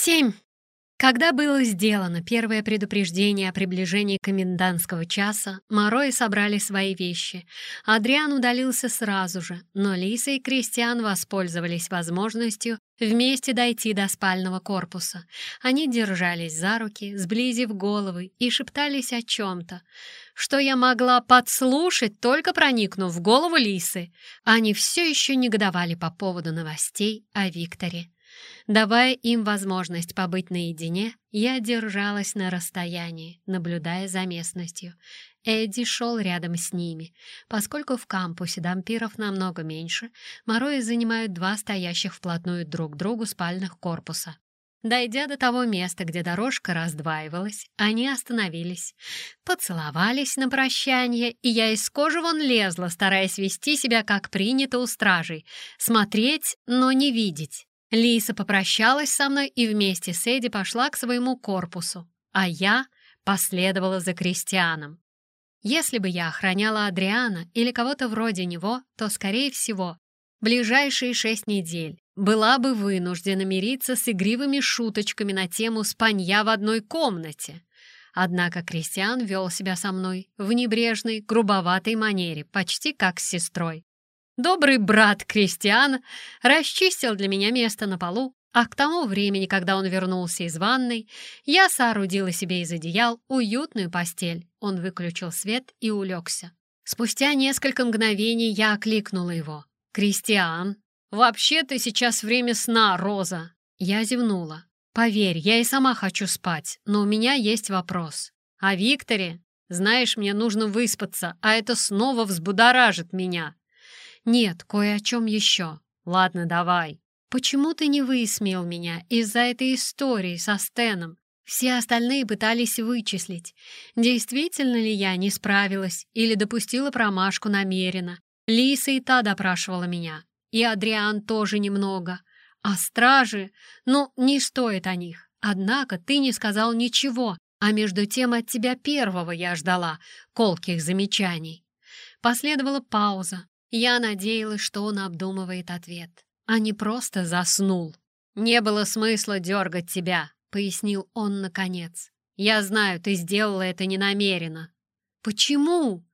Семь. Когда было сделано первое предупреждение о приближении комендантского часа, Морои собрали свои вещи. Адриан удалился сразу же, но Лиса и Кристиан воспользовались возможностью вместе дойти до спального корпуса. Они держались за руки, сблизив головы, и шептались о чем-то, что я могла подслушать, только проникнув в голову Лисы. Они все еще негодовали по поводу новостей о Викторе. Давая им возможность побыть наедине, я держалась на расстоянии, наблюдая за местностью. Эдди шел рядом с ними. Поскольку в кампусе дампиров намного меньше, Морои занимают два стоящих вплотную друг к другу спальных корпуса. Дойдя до того места, где дорожка раздваивалась, они остановились, поцеловались на прощание, и я из кожи вон лезла, стараясь вести себя как принято у стражей, смотреть, но не видеть. Лиса попрощалась со мной и вместе с Эдди пошла к своему корпусу, а я последовала за Кристианом. Если бы я охраняла Адриана или кого-то вроде него, то, скорее всего, ближайшие шесть недель была бы вынуждена мириться с игривыми шуточками на тему спанья в одной комнате. Однако Кристиан вел себя со мной в небрежной, грубоватой манере, почти как с сестрой. Добрый брат Кристиан расчистил для меня место на полу, а к тому времени, когда он вернулся из ванной, я соорудила себе из одеял уютную постель. Он выключил свет и улегся. Спустя несколько мгновений я окликнула его. «Кристиан, вообще-то сейчас время сна, Роза!» Я зевнула. «Поверь, я и сама хочу спать, но у меня есть вопрос. А Викторе? Знаешь, мне нужно выспаться, а это снова взбудоражит меня!» «Нет, кое о чем еще. Ладно, давай. Почему ты не высмеял меня из-за этой истории со Стеном? Все остальные пытались вычислить, действительно ли я не справилась или допустила промашку намеренно. Лиса и та допрашивала меня, и Адриан тоже немного. А стражи, ну, не стоит о них. Однако ты не сказал ничего, а между тем от тебя первого я ждала колких замечаний. Последовала пауза, я надеялась, что он обдумывает ответ, а не просто заснул. «Не было смысла дергать тебя», — пояснил он наконец. «Я знаю, ты сделала это ненамеренно». «Почему?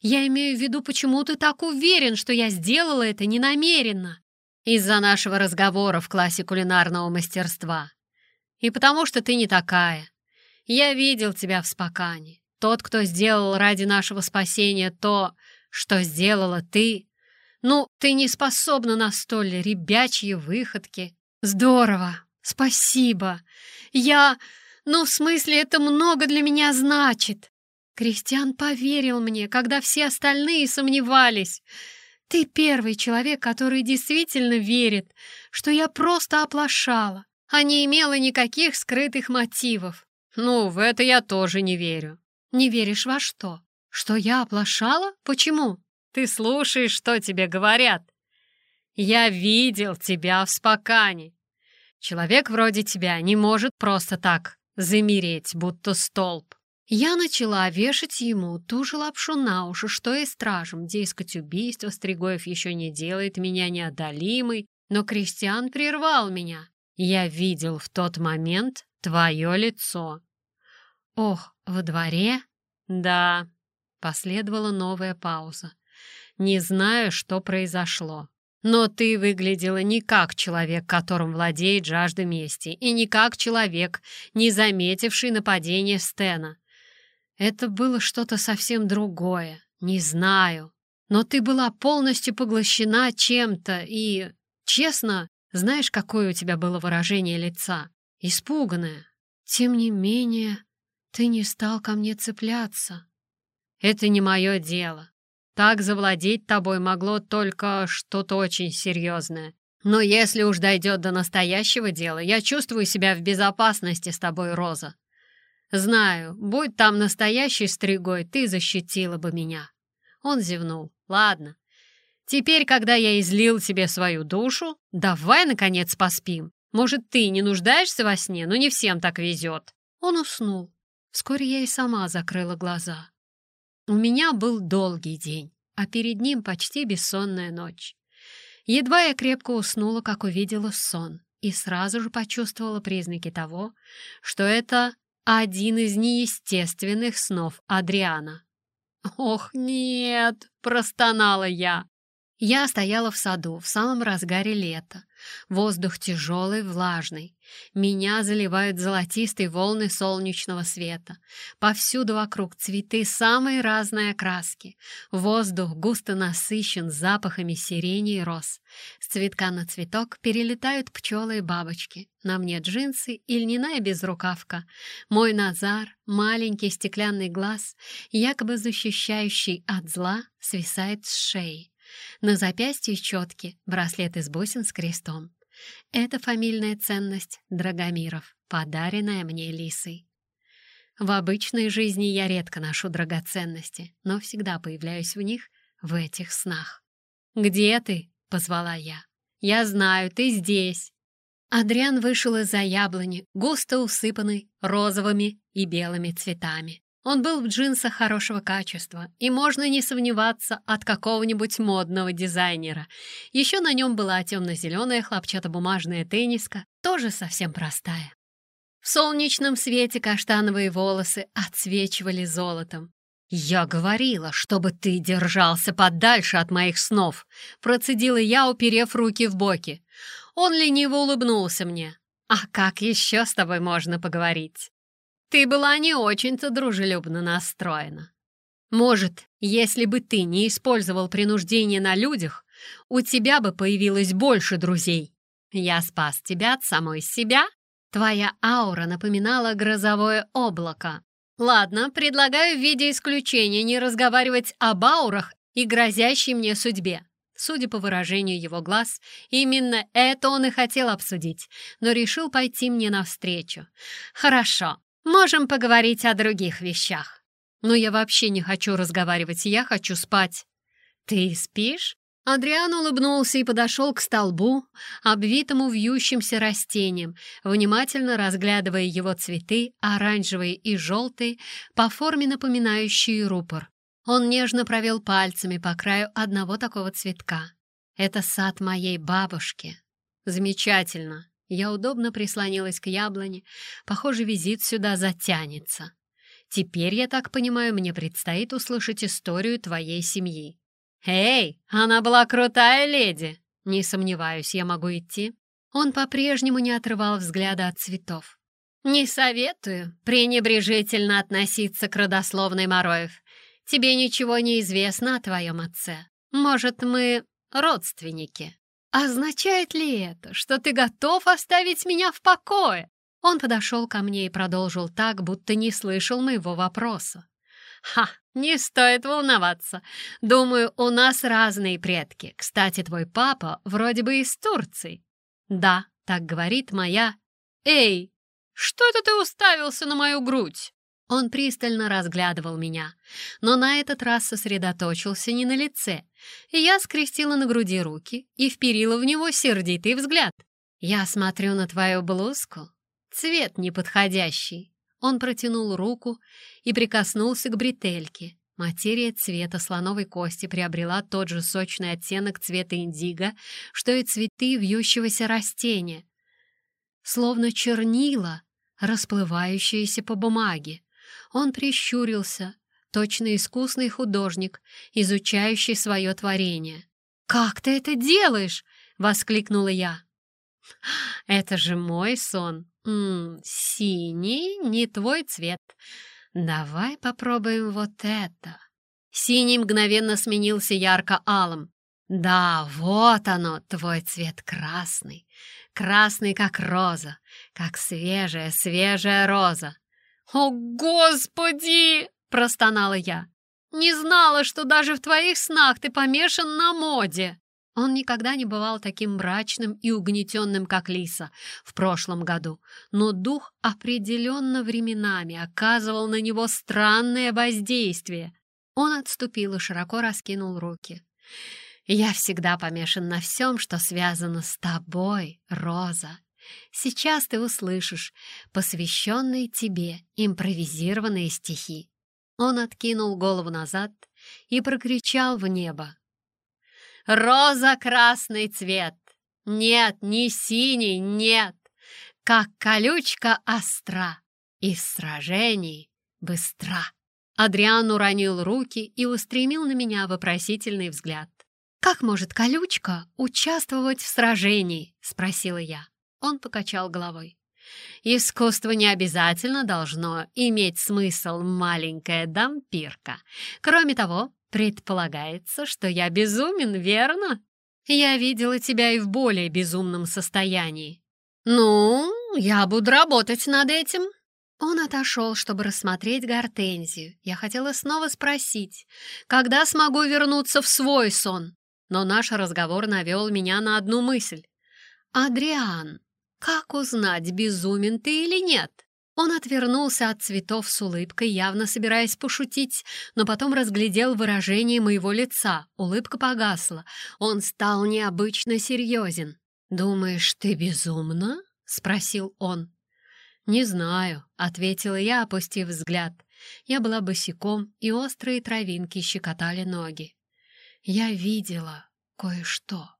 Я имею в виду, почему ты так уверен, что я сделала это ненамеренно?» «Из-за нашего разговора в классе кулинарного мастерства. И потому что ты не такая. Я видел тебя в Спокане. Тот, кто сделал ради нашего спасения то, что сделала ты? Ну, ты не способна на столь ребячьи выходки. Здорово, спасибо. Я... Ну, в смысле, это много для меня значит. Кристиан поверил мне, когда все остальные сомневались. Ты первый человек, который действительно верит, что я просто оплошала, а не имела никаких скрытых мотивов. Ну, в это я тоже не верю. Не веришь во что? «Что я оплошала? Почему?» «Ты слушаешь, что тебе говорят?» «Я видел тебя в спокане. Человек вроде тебя не может просто так замереть, будто столб». Я начала вешать ему ту же лапшу на уши, что и стражам, дескать, убийство Стригоев еще не делает меня неодолимой, но Кристиан прервал меня. Я видел в тот момент твое лицо. Ох, во дворе? Да, Последовала новая пауза. «Не знаю, что произошло. Но ты выглядела не как человек, которым владеет жажда мести, и не как человек, не заметивший нападение Стена. Это было что-то совсем другое. Не знаю. Но ты была полностью поглощена чем-то и... Честно, знаешь, какое у тебя было выражение лица? Испуганное. Тем не менее, ты не стал ко мне цепляться. Это не мое дело. Так завладеть тобой могло только что-то очень серьезное. Но если уж дойдет до настоящего дела, я чувствую себя в безопасности с тобой, Роза. Знаю, будь там настоящий стригой, ты защитила бы меня. Он зевнул. Ладно. Теперь, когда я излил тебе свою душу, давай, наконец, поспим. Может, ты не нуждаешься во сне, но не всем так везет. Он уснул. Вскоре я и сама закрыла глаза. У меня был долгий день, а перед ним почти бессонная ночь. Едва я крепко уснула, как увидела сон, и сразу же почувствовала признаки того, что это один из неестественных снов Адриана. «Ох, нет!» — простонала я. Я стояла в саду в самом разгаре лета. Воздух тяжелый, влажный. Меня заливают золотистые волны солнечного света. Повсюду вокруг цветы самой разной окраски. Воздух густо насыщен запахами сирени и роз. С цветка на цветок перелетают пчелы и бабочки. На мне джинсы и льняная безрукавка. Мой Назар, маленький стеклянный глаз, якобы защищающий от зла, свисает с шеи. На запястье четки, браслет из бусин с крестом. Это фамильная ценность Драгомиров, подаренная мне Лисой. В обычной жизни я редко ношу драгоценности, но всегда появляюсь в них в этих снах. «Где ты?» — позвала я. «Я знаю, ты здесь!» Адриан вышел из-за яблони, густо усыпанный розовыми и белыми цветами. Он был в джинсах хорошего качества, и можно не сомневаться от какого-нибудь модного дизайнера. Еще на нем была темно-зеленая хлопчатобумажная тенниска, тоже совсем простая. В солнечном свете каштановые волосы отсвечивали золотом. «Я говорила, чтобы ты держался подальше от моих снов», процедила я, уперев руки в боки. Он лениво улыбнулся мне. «А как еще с тобой можно поговорить?» Ты была не очень-то дружелюбно настроена. Может, если бы ты не использовал принуждение на людях, у тебя бы появилось больше друзей. Я спас тебя от самой себя. Твоя аура напоминала грозовое облако. Ладно, предлагаю в виде исключения не разговаривать об аурах и грозящей мне судьбе. Судя по выражению его глаз, именно это он и хотел обсудить, но решил пойти мне навстречу. «Хорошо, Можем поговорить о других вещах. Но я вообще не хочу разговаривать, я хочу спать. Ты спишь? Адриан улыбнулся и подошел к столбу, обвитому вьющимся растением, внимательно разглядывая его цветы, оранжевые и желтые, по форме напоминающие рупор. Он нежно провел пальцами по краю одного такого цветка. «Это сад моей бабушки». «Замечательно. Я удобно прислонилась к яблоне. Похоже, визит сюда затянется. Теперь, я так понимаю, мне предстоит услышать историю твоей семьи. «Эй, она была крутая леди!» «Не сомневаюсь, я могу идти?» Он по-прежнему не отрывал взгляда от цветов. «Не советую пренебрежительно относиться к родословной Мороев. Тебе ничего не известно о твоем отце. Может, мы родственники?» «Означает ли это, что ты готов оставить меня в покое?» Он подошел ко мне и продолжил так, будто не слышал моего вопроса. «Ха, не стоит волноваться. Думаю, у нас разные предки. Кстати, твой папа вроде бы из Турции». «Да», — так говорит моя... «Эй, что это ты уставился на мою грудь?» Он пристально разглядывал меня, но на этот раз сосредоточился не на лице, я скрестила на груди руки и вперила в него сердитый взгляд. «Я смотрю на твою блузку. Цвет неподходящий». Он протянул руку и прикоснулся к бретельке. Материя цвета слоновой кости приобрела тот же сочный оттенок цвета индиго, что и цветы вьющегося растения. Словно чернила, расплывающиеся по бумаге. Он прищурился, точно искусный художник, изучающий свое творение. «Как ты это делаешь?» — воскликнула я. «Это же мой сон. М -м, синий не твой цвет. Давай попробуем вот это». Синий мгновенно сменился ярко-алым. «Да, вот оно, твой цвет красный. Красный, как роза, как свежая, свежая роза. «О, Господи!» — простонала я. «Не знала, что даже в твоих снах ты помешан на моде!» Он никогда не бывал таким мрачным и угнетенным, как Лиса в прошлом году, но дух определенно временами оказывал на него странное воздействие. Он отступил и широко раскинул руки. «Я всегда помешан на всем, что связано с тобой, Роза. Сейчас ты услышишь посвященные тебе импровизированные стихи. Он откинул голову назад и прокричал в небо. «Роза — красный цвет! Нет, не синий, нет. Как колючка остра, и в сражении быстра. Адриан уронил руки и устремил на меня вопросительный взгляд. «Как может колючка участвовать в сражении?» — спросила я. Он покачал головой. Искусство не обязательно должно иметь смысл, маленькая дампирка. Кроме того, предполагается, что я безумен, верно? Я видела тебя и в более безумном состоянии. Ну, я буду работать над этим. Он отошел, чтобы рассмотреть гортензию. Я хотела снова спросить, когда смогу вернуться в свой сон? Но наш разговор навел меня на одну мысль. «Адриан, как узнать, безумен ты или нет? Он отвернулся от цветов с улыбкой, явно собираясь пошутить, но потом разглядел выражение моего лица. Улыбка погасла. Он стал необычно серьезен. «Думаешь, ты безумна?» — спросил он. «Не знаю», — ответила я, опустив взгляд. Я была босиком, и острые травинки щекотали ноги. Я видела кое-что.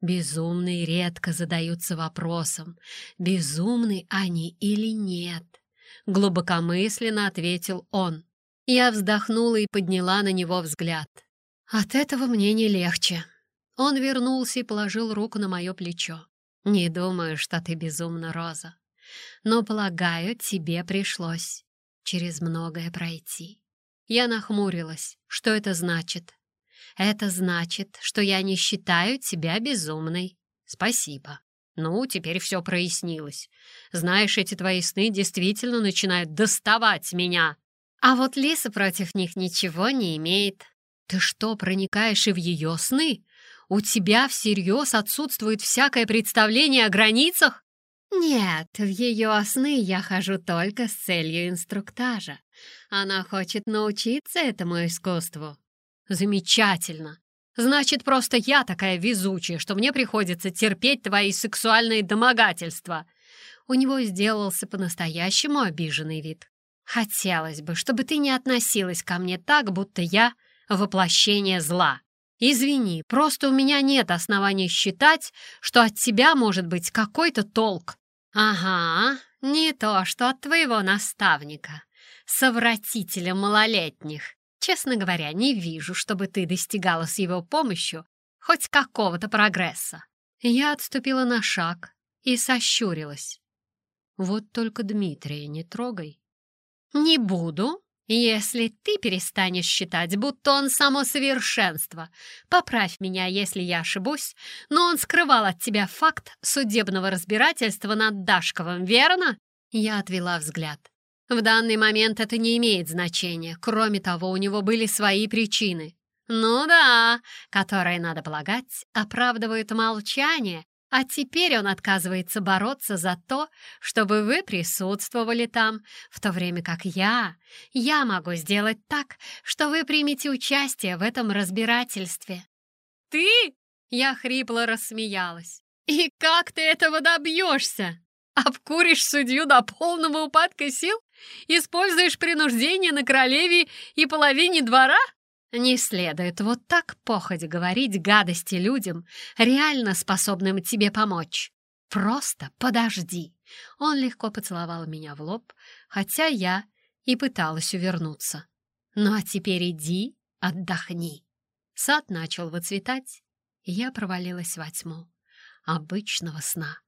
Безумные редко задаются вопросом, безумны они или нет. Глубокомысленно ответил он. Я вздохнула и подняла на него взгляд. От этого мне не легче. Он вернулся и положил руку на мое плечо. «Не думаю, что ты безумна, Роза. Но, полагаю, тебе пришлось через многое пройти». Я нахмурилась. Что это значит? Это значит, что я не считаю тебя безумной. Спасибо. Ну, теперь все прояснилось. Знаешь, эти твои сны действительно начинают доставать меня. А вот Лиса против них ничего не имеет. Ты что, проникаешь и в ее сны? У тебя всерьез отсутствует всякое представление о границах? Нет, в ее сны я хожу только с целью инструктажа. Она хочет научиться этому искусству. «Замечательно! Значит, просто я такая везучая, что мне приходится терпеть твои сексуальные домогательства!» У него сделался по-настоящему обиженный вид. «Хотелось бы, чтобы ты не относилась ко мне так, будто я воплощение зла. Извини, просто у меня нет оснований считать, что от тебя может быть какой-то толк». «Ага, не то, что от твоего наставника, совратителя малолетних. Честно говоря, не вижу, чтобы ты достигала с его помощью хоть какого-то прогресса. Я отступила на шаг и сощурилась. Вот только Дмитрия не трогай. Не буду, если ты перестанешь считать, будто он само совершенство. Поправь меня, если я ошибусь, но он скрывал от тебя факт судебного разбирательства над Дашковым, верно? Я отвела взгляд. В данный момент это не имеет значения. Кроме того, у него были свои причины. Ну да, которые, надо полагать, оправдывают молчание, а теперь он отказывается бороться за то, чтобы вы присутствовали там, в то время как я, я могу сделать так, что вы примете участие в этом разбирательстве. «Ты?» — я хрипло рассмеялась. «И как ты этого добьешься?» Обкуришь судью до полного упадка сил? Используешь принуждение на королеве и половине двора? Не следует вот так походь говорить гадости людям, реально способным тебе помочь. Просто подожди. Он легко поцеловал меня в лоб, хотя я и пыталась увернуться. Ну а теперь иди, отдохни. Сад начал выцветать, и я провалилась во тьму обычного сна.